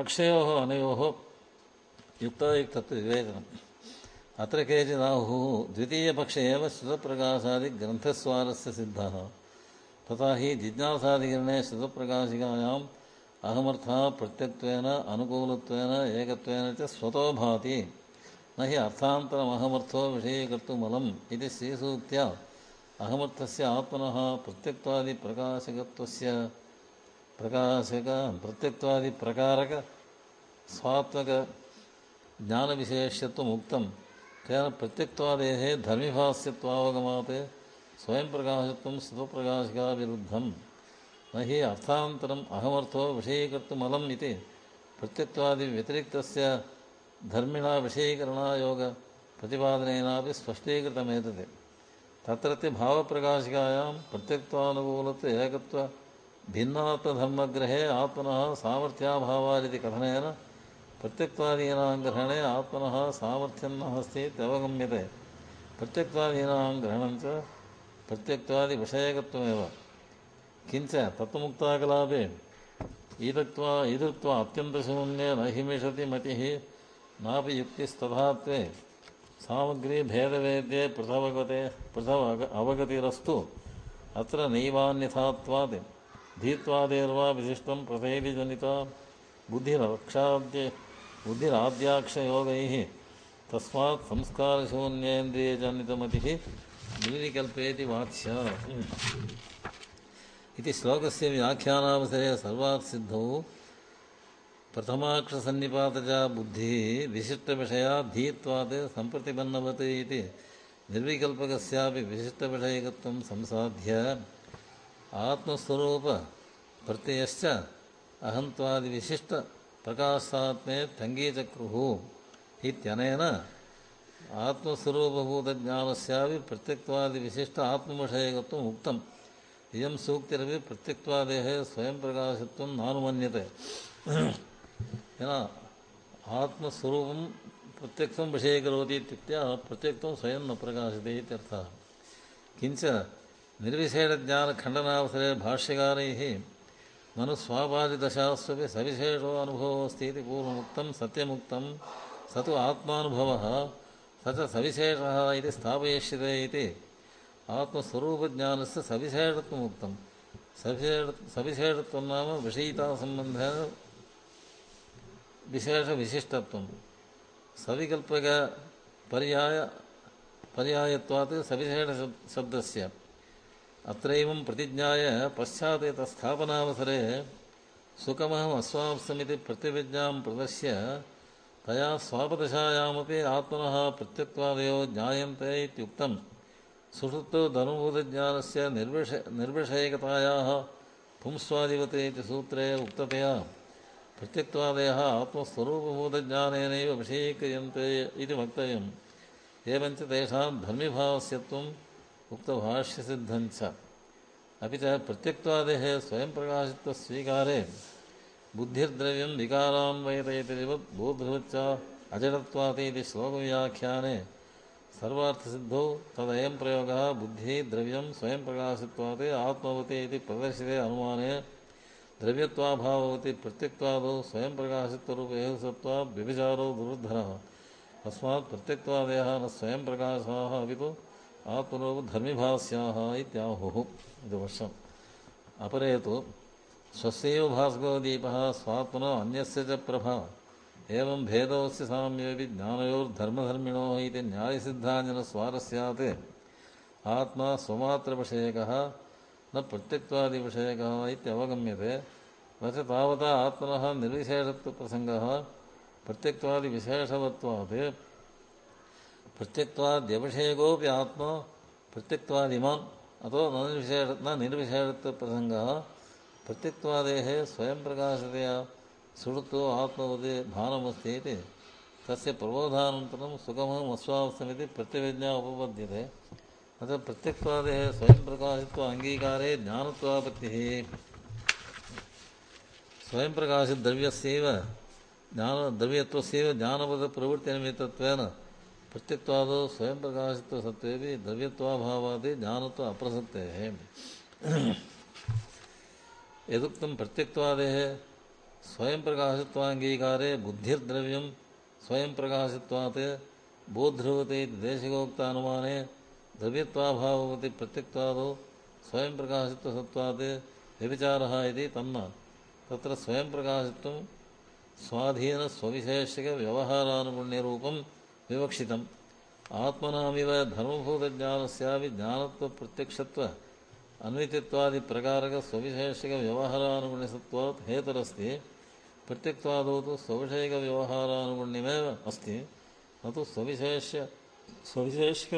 पक्षयोः अनयोः युक्तायुक्तत्व विवेचनम् अत्र केचिदाहुः द्वितीयपक्षे एव श्रुतप्रकाशादिग्रन्थस्वारस्य सिद्धः। तथा हि जिज्ञासादिकरणे श्रुतप्रकाशिकायाम् अहमर्थः प्रत्यक्त्वेन अनुकूलत्वेन, एकत्वेन च स्वतो भाति। न हि अर्थान्तरमहमर्थो विषयीकर्तुमलम् इति श्रीसूक्त्या अहमर्थस्य आत्मनः प्रत्यक्त्वादिप्रकाशकत्वस्य ಪ್ರಕಾಶಕ ಪ್ರತ್ಯಕ್ವಾದಿ ಪ್ರಕಾರಕ, ಸ್ವಾತ್ಮಕ ಜ್ಞಾನ ವಿಶೇಷತ್ವ ಮುಕ್ತ. ಕೇವಲ ಪ್ರತ್ಯಕ್ವಾದೇಹ ಧರ್ಮಿಭಾಸ್ಯತ್ವಾವಗಮಾತೆ ಸ್ವಯಂ ಪ್ರಕಾಶತ್ವ ಸ್ವಪ್ರಕಾಶಕ ವಿರುದ್ಧಂ ನ ಹಿ ಅರ್ಥಾಂತರಂ ಅಹಮರ್ಥೋ ವಿಷಯೀಕರ್ತುಮಲಂ ಇತಿ. ಪ್ರತ್ಯಕ್ವಾದಿ ವ್ಯತಿರಿಕ್ತಸ್ಯ ಧರ್ಮಿಣ ವಿಷಯೀಕರಣಯೋಗ ಪ್ರತಿಪಾದನೆಯನಾಪಿ ಸ್ಪಷ್ಟೀಕೃತಮೇತದೆ. ತತ್ರತ್ಯ ಭಾವಪ್ರಕಾಶಿಕಾಯಾಂ ಪ್ರತ್ಯಕ್ವಾನುಕೂಲತ್ವ ಏಕತ್ವ भिन्नात्मधर्मग्रहे आत्मनः सामर्थ्याभावादिति कथनेन प्रत्यक्त्वादीनां ग्रहणे आत्मनः सामर्थ्यं नास्ति इत्यवगम्यते प्रत्यक्त्वादीनां ग्रहणं च प्रत्यक्त्वादिविषयकत्वमेव किञ्च तत्त्वमुक्ताकलापे ईदत्वा ईदृत्वा अत्यन्तशून्ये न हिमिषति मतिः नापि युक्तिस्तथात्वे सामग्रीभेदवेद्ये पृथवगते पृथव अवगतिरस्तु अत्र नैवान्यथात्वात् धीत्वादेर्वा विशिष्टं प्रभेदिजनिता बुद्धिरक्षाद्य बुद्धिराद्याक्षयोगैः तस्मात् संस्कारशून्येन्द्रियजनितमतिः निर्विकल्पेति वाच्य। इति श्लोकस्य व्याख्यानावसरे सर्वात् सिद्धौ प्रथमाक्षसन्निपातजा बुद्धिः विशिष्टविषया धीत्वात् सम्प्रतिपन्नवत् इति निर्विकल्पकस्यापि विशिष्टविषयकत्वं संसाध्य आत्मस्वरूप प्रत्ययश्च अहंत्वादिविशिष्ट प्रकाशात्मे तङ्गीचक्रुः इत्यनेन आत्मस्वरूपभूतज्ञानस्यापि प्रत्यक्त्वादिविशिष्ट आत्मविषयकत्वम् उक्तम्। इयं सूक्तिर प्रत्यक्वादे स्वयं प्रकाशत्वं नानुमन्यते। प्रत्यक्ष आत्मस्वरूपं प्रत्यक्तं विषयीकरोति स्वयं न प्रकाशते किंच निर्विशेषज्ञानखण्डनावसरे भाष्यकारैः ननु स्वापादिदशास्वपि सविशेषो अनुभवो अस्ति इति पूर्वमुक्तं, सत्यमुक्तं, स तु आत्मानुभवः, स च सविशेषः इति स्थापयिष्यते इति आत्मस्वरूपज्ञानस्य सविशेषत्वमुक्तं। सविशेष, सविशेषत्वं नाम विषयितासम्बन्धेन विशेषविशिष्टत्वं। सविकल्पकपर्याय, पर्यायत्वात् सविशेषशब्दस्य अत्रैवं प्रतिज्ञाय पश्चात् तत्स्थापनावसरे सुखमहम् अस्वांसमिति प्रतिविज्ञां प्रदर्श्य तया स्वापदशायामपि आत्मनः प्रत्यक्त्वादयो ज्ञायन्ते इत्युक्तं सुषुप्तो धनुभूतज्ञानस्य निर्विष, निर्विषयकतायाः पुंस्वादिवत् इति सूत्रे उक्ततया प्रत्यक्त्वादयः आत्मस्वरूपभूतज्ञानेनैव विषयीक्रियन्ते इति वक्तव्यम्। एवञ्च तेषां धर्मिभावस्यत्वम् उक्तभाष्यसिद्धञ्च अपि च प्रत्यक्त्वादेः स्वयं प्रकाशित्वस्वीकारे बुद्धिर्द्रव्यं विकारान्वयतयतिरिव बोधृवच्च अजडत्वात् इति श्लोकव्याख्याने। सर्वार्थसिद्धौ तदयं प्रयोगः बुद्धिः द्रव्यं स्वयं प्रकाशित्वात् आत्मवति इति प्रदर्शिते अनुमाने। द्रव्यत्वाभाववति प्रत्यक्त्वादौ स्वयं प्रकाशित्वरूपेः सत्त्वात् व्यभिचारो दुरुद्धरः तस्मात् प्रत्यक्त्वादयः न स्वयं प्रकाशाः अपि तु ಆತ್ಮನೋ ಧರ್ಮಿಭಾಸ್ಯಾಹ ಇತ್ಯಾಹುಃ ಇದು ವರ್ಷ. ಅಪರೇ ತು ಸ್ವಸ್ಯೇವ ಭಾಸ್ಗೋ ದೀಪ ಸ್ವಾತ್ಮನೋ ಅನ್ಯಸ್ಯ ಚ ಪ್ರಭಾ. ಏವಂ ಭೇದೋಸ್ಯ ಸಾಮ್ಯವಿ ಜ್ಞಾನಯೋರ್ಧರ್ಮಧರ್ಮಿಣೋ ಇತಿ ನ್ಯಾಯಸಿದ್ಧಾಂಜನ ಸ್ವಾರಸ್ಯಾತ್. ಆತ್ಮ ಸ್ವಮಾತ್ರವಿಷಯಕಃ, ನ ಪ್ರತ್ಯಕ್ವಾದಿವಿಷಯಕಃ ಇತ್ಯವಗಮ್ಯತೆ. ನ ಚ ತಾವತಾ ಆತ್ಮನಃ ನಿರ್ವಿಶೇಷತ್ವ ಪ್ರತ್ಯಕ್ವಾದಿ ಪ್ರತ್ಯಕ್ವಾದಿವಿಶೇಷವತ್ವಾत् प्रत्यक्त्वाद्यविषयकोऽपि आत्मा प्रत्यक्त्वादिमान् अतो न निर्विशेष न निर्विशेषत्वप्रसङ्गः स्वयं प्रकाशतया सुषुप्तो आत्मवत् भानमस्ति इति। तस्य प्रबोधानन्तरं सुखमहम् अस्वावस्थमिति प्रत्यभिज्ञा उपपद्यते। न च स्वयं प्रकाशित्व अङ्गीकारे ज्ञानत्वापत्तिः। स्वयं प्रकाशद्रव्यस्यैव ज्ञान द्रव्यत्वस्यैव ज्ञानपदप्रवृत्तिनिमित्तत्वेन प्रत्यक्त्वादौ स्वयं प्रकाशित्वसत्त्वेपि द्रव्यत्वाभावात् ज्ञानत्व अप्रसक्तेः यदुक्तं प्रत्यक्त्वादेः स्वयं प्रकाशित्वाङ्गीकारे बुद्धिर्द्रव्यं स्वयं प्रकाशित्वात् बोध्रुवते इति देशिकोक्तानुमाने द्रव्यत्वाभाववति प्रत्यक्त्वादौ स्वयं प्रकाशित्वसत्त्वात् व्यभिचारः इति तन्न तत्र स्वयं प्रकाशित्वं स्वाधीनस्वविशेषिकव्यवहारानुगुण्यरूपं ವಿವಕ್ಷಿತಂ. ಆತ್ಮನಾಮಿವ ಧರ್ಮಭೂತಜ್ಞಾನಸ್ಯಾವಿ ಜ್ಞಾನತ್ವ ಪ್ರತ್ಯಕ್ಷತ್ವ ಅನ್ವಿತಿತ್ವಾದಿ ಪ್ರಕಾರಕ ಸ್ವವಿಶೇಷಿಕ ವ್ಯವಹಾರಾನುಗುಣ್ಯಸತ್ವ ಹೇತರಸ್ತಿ. ಪ್ರತ್ಯಕ್ವಾದೌತು ಸ್ವವಿಷಯಿಕ ವ್ಯವಹಾರಾನುಗುಣ್ಯಮೇವ ಅಸ್ತಿ. ಅದು ಸ್ವವಿಶೇಷ ಸ್ವವಿಶೇಷಿಕ